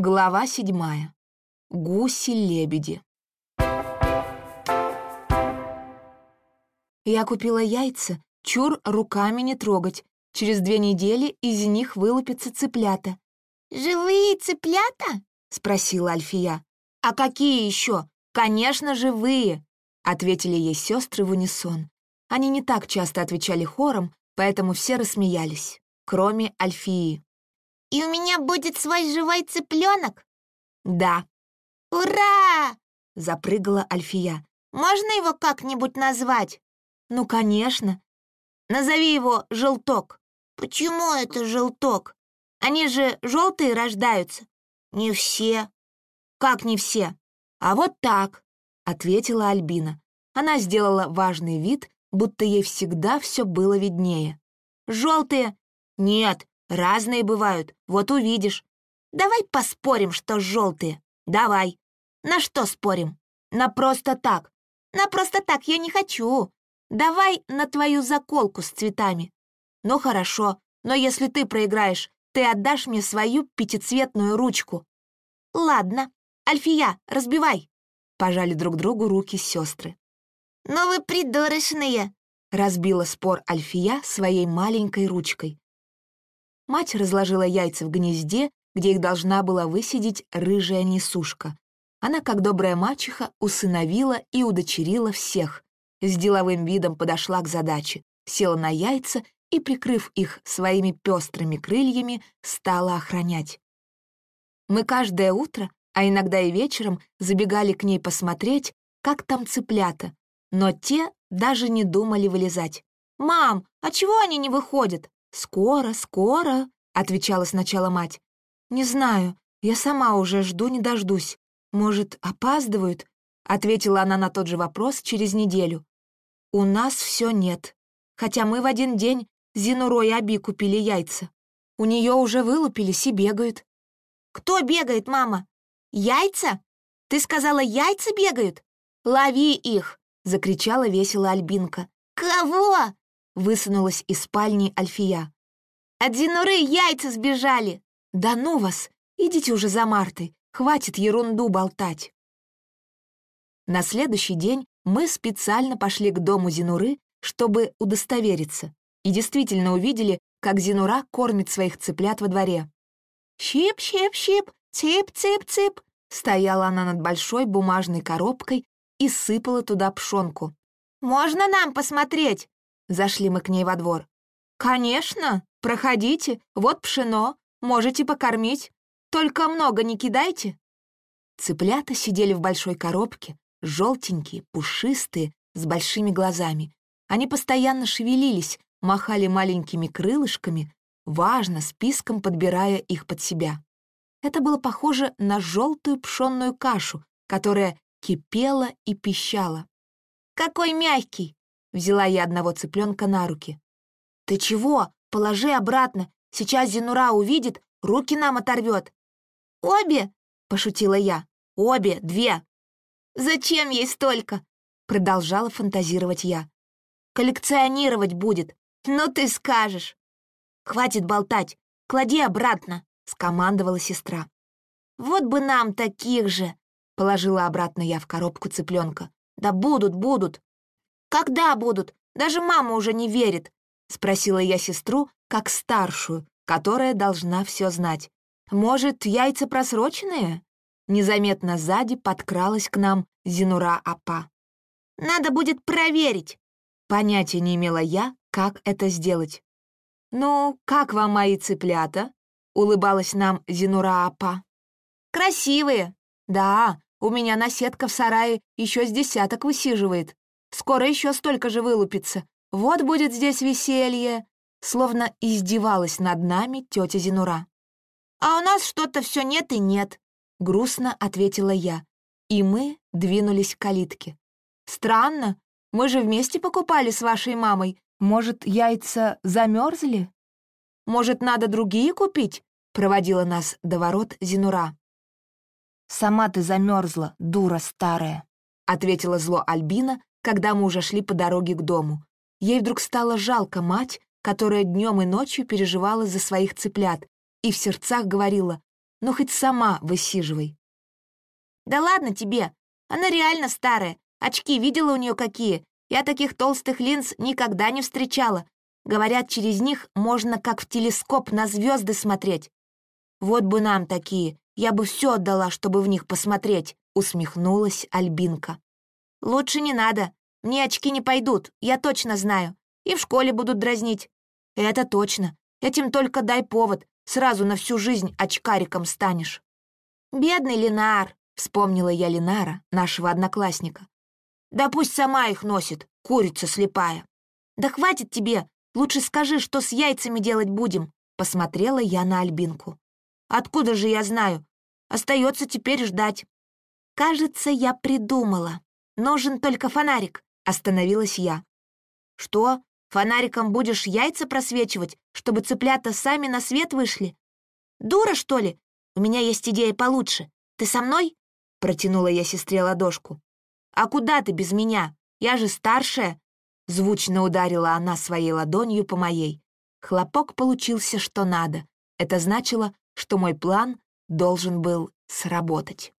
Глава седьмая. Гуси-лебеди. Я купила яйца, чур руками не трогать. Через две недели из них вылупятся цыплята. «Живые цыплята?» — спросила Альфия. «А какие еще? Конечно, живые!» — ответили ей сестры в унисон. Они не так часто отвечали хором, поэтому все рассмеялись, кроме Альфии. «И у меня будет свой живой цыпленок?» «Да». «Ура!» — запрыгала Альфия. «Можно его как-нибудь назвать?» «Ну, конечно. Назови его Желток». «Почему это Желток? Они же желтые рождаются». «Не все». «Как не все?» «А вот так», — ответила Альбина. Она сделала важный вид, будто ей всегда все было виднее. «Желтые?» «Нет, разные бывают, вот увидишь». «Давай поспорим, что желтые». «Давай». «На что спорим?» «На просто так». «На просто так я не хочу. Давай на твою заколку с цветами». «Ну хорошо, но если ты проиграешь, ты отдашь мне свою пятицветную ручку». «Ладно. Альфия, разбивай». Пожали друг другу руки сестры. «Ну вы придурочные!» — разбила спор Альфия своей маленькой ручкой. Мать разложила яйца в гнезде, где их должна была высидеть рыжая несушка. Она, как добрая мачеха, усыновила и удочерила всех. С деловым видом подошла к задаче, села на яйца и, прикрыв их своими пестрыми крыльями, стала охранять. Мы каждое утро, а иногда и вечером, забегали к ней посмотреть, как там цыплята, но те даже не думали вылезать. «Мам, а чего они не выходят?» «Скоро, скоро», — отвечала сначала мать. «Не знаю, я сама уже жду не дождусь. Может, опаздывают?» — ответила она на тот же вопрос через неделю. «У нас все нет. Хотя мы в один день Зинуро и Аби купили яйца. У нее уже вылупились и бегают». «Кто бегает, мама? Яйца? Ты сказала, яйца бегают? Лови их!» — закричала весело Альбинка. «Кого?» — высунулась из спальни Альфия. «От Зинуры яйца сбежали!» «Да ну вас! Идите уже за Мартой, хватит ерунду болтать!» На следующий день мы специально пошли к дому Зинуры, чтобы удостовериться, и действительно увидели, как Зинура кормит своих цыплят во дворе. «Щип-щип-щип, цып-цып-цып!» Стояла она над большой бумажной коробкой и сыпала туда пшенку. «Можно нам посмотреть?» Зашли мы к ней во двор. «Конечно! Проходите, вот пшено, можете покормить. Только много не кидайте». Цыплята сидели в большой коробке, желтенькие, пушистые, с большими глазами. Они постоянно шевелились, махали маленькими крылышками, важно, списком подбирая их под себя. Это было похоже на желтую пшенную кашу, которая кипела и пищала. «Какой мягкий!» — взяла я одного цыпленка на руки. «Ты чего? Положи обратно. Сейчас Зинура увидит, руки нам оторвет». «Обе?» — пошутила я. «Обе, две». «Зачем ей столько?» — продолжала фантазировать я. «Коллекционировать будет. Ну ты скажешь». «Хватит болтать. Клади обратно», — скомандовала сестра. «Вот бы нам таких же», — положила обратно я в коробку цыпленка. «Да будут, будут». «Когда будут? Даже мама уже не верит», — спросила я сестру, как старшую, которая должна все знать. «Может, яйца просроченные?» Незаметно сзади подкралась к нам Зинура Апа. «Надо будет проверить!» Понятия не имела я, как это сделать. «Ну, как вам мои цыплята?» — улыбалась нам Зинура Апа. «Красивые!» «Да, у меня наседка в сарае еще с десяток высиживает. Скоро еще столько же вылупится. Вот будет здесь веселье!» Словно издевалась над нами тетя Зинура. «А у нас что-то все нет и нет», — грустно ответила я. И мы двинулись к калитке. «Странно, мы же вместе покупали с вашей мамой. Может, яйца замерзли? Может, надо другие купить?» — проводила нас до ворот Зинура. «Сама ты замерзла, дура старая», — ответила зло Альбина, когда мы уже шли по дороге к дому. Ей вдруг стало жалко мать, которая днем и ночью переживала за своих цыплят и в сердцах говорила Ну, хоть сама высиживай. Да ладно тебе, она реально старая. Очки видела у нее какие? Я таких толстых линз никогда не встречала. Говорят, через них можно как в телескоп на звезды смотреть. Вот бы нам такие, я бы все отдала, чтобы в них посмотреть, усмехнулась Альбинка. Лучше не надо, мне очки не пойдут, я точно знаю. И в школе будут дразнить. Это точно. Этим только дай повод, сразу на всю жизнь очкариком станешь. Бедный Ленар, вспомнила я Ленара, нашего одноклассника. Да пусть сама их носит, курица слепая. Да хватит тебе, лучше скажи, что с яйцами делать будем, посмотрела я на Альбинку. Откуда же я знаю? Остается теперь ждать. Кажется, я придумала. Нужен только фонарик, остановилась я. Что? Фонариком будешь яйца просвечивать, чтобы цыплята сами на свет вышли? Дура, что ли? У меня есть идея получше. Ты со мной? Протянула я сестре ладошку. «А куда ты без меня? Я же старшая!» Звучно ударила она своей ладонью по моей. Хлопок получился что надо. Это значило, что мой план должен был сработать.